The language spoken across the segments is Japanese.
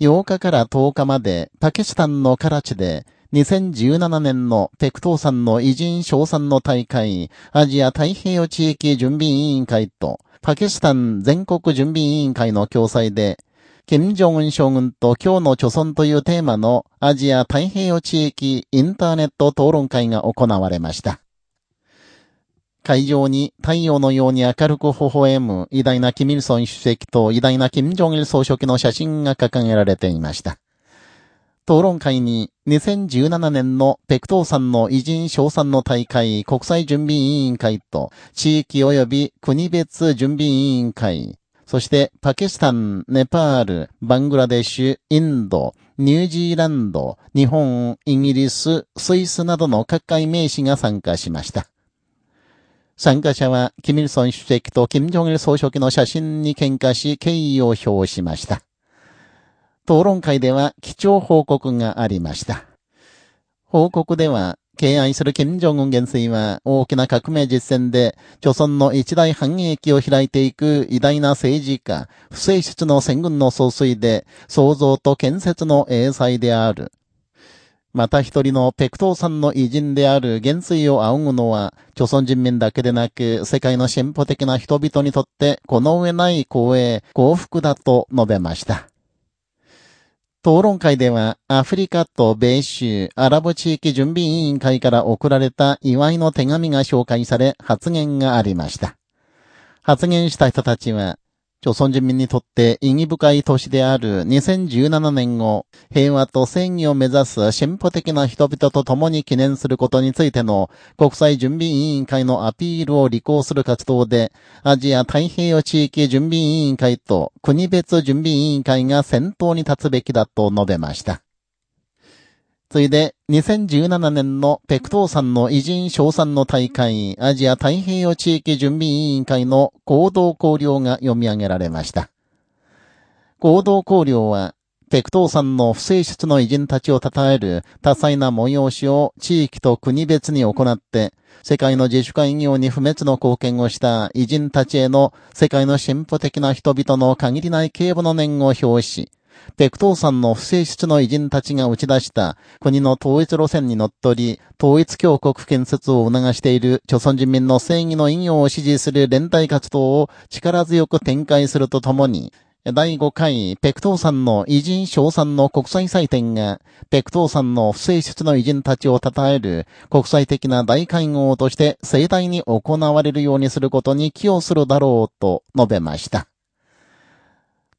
8日から10日までパキスタンのカラチで2017年のペクトーさんの偉人賞賛の大会アジア太平洋地域準備委員会とパキスタン全国準備委員会の共催で金正恩将軍と今日の貯村というテーマのアジア太平洋地域インターネット討論会が行われました。会場に太陽のように明るく微笑む偉大なキミルソン主席と偉大なキム・ジョンイル総書記の写真が掲げられていました。討論会に2017年のペクトーさんの偉人賞賛の大会国際準備委員会と地域及び国別準備委員会、そしてパキスタン、ネパール、バングラデシュ、インド、ニュージーランド、日本、イギリス、スイスなどの各界名士が参加しました。参加者は、キミルソン主席とキム・ジョンイル総書記の写真に喧嘩し、敬意を表しました。討論会では、基調報告がありました。報告では、敬愛する金正恩元帥は大きな革命実践で、朝村の一大反撃を開いていく偉大な政治家、不正室の戦軍の総帥で、創造と建設の英才である。また一人のペクトーさんの偉人である元帥を仰ぐのは、朝鮮人民だけでなく、世界の進歩的な人々にとって、この上ない光栄、幸福だと述べました。討論会では、アフリカと米州、アラブ地域準備委員会から送られた祝いの手紙が紹介され、発言がありました。発言した人たちは、朝鮮人民にとって意義深い年である2017年を平和と正義を目指す進歩的な人々と共に記念することについての国際準備委員会のアピールを履行する活動でアジア太平洋地域準備委員会と国別準備委員会が先頭に立つべきだと述べました。ついで、2017年のペクトーさんの偉人賞賛の大会、アジア太平洋地域準備委員会の行動考慮が読み上げられました。行動考慮は、ペクトーさんの不正室の偉人たちを称える多彩な催しを地域と国別に行って、世界の自主会業に不滅の貢献をした偉人たちへの世界の進歩的な人々の限りない警護の念を表し、ペクトーさんの不正室の偉人たちが打ち出した国の統一路線にのっとり、統一教国建設を促している朝鮮人民の正義の引用を支持する連帯活動を力強く展開するとともに、第5回ペクトーさんの偉人賞賛の国際祭典が、ペクトーさんの不正室の偉人たちを称える国際的な大会合として盛大に行われるようにすることに寄与するだろうと述べました。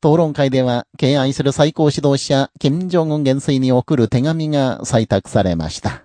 討論会では、敬愛する最高指導者、金正恩元帥に送る手紙が採択されました。